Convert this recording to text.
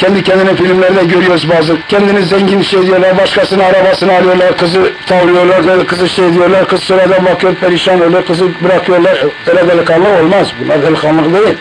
kendi kendine filmlerde görüyoruz bazı. Kendini zengin şey diyorlar, başkasının arabasını alıyorlar, kızı tavlıyorlar, kızı şey diyorlar, kız sıradan bakıyor, perişan oluyor, kızı bırakıyorlar. Öyle delikanlı olmaz. Bunlar delikanlı değil.